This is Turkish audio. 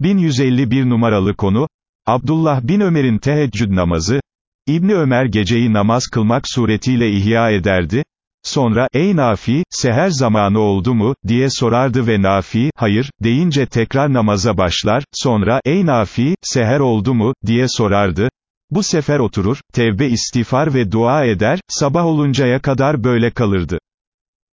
1151 numaralı konu, Abdullah bin Ömer'in teheccüd namazı, İbni Ömer geceyi namaz kılmak suretiyle ihya ederdi, sonra, ey Nafi, seher zamanı oldu mu, diye sorardı ve Nafi, hayır, deyince tekrar namaza başlar, sonra, ey Nafi, seher oldu mu, diye sorardı, bu sefer oturur, tevbe istiğfar ve dua eder, sabah oluncaya kadar böyle kalırdı.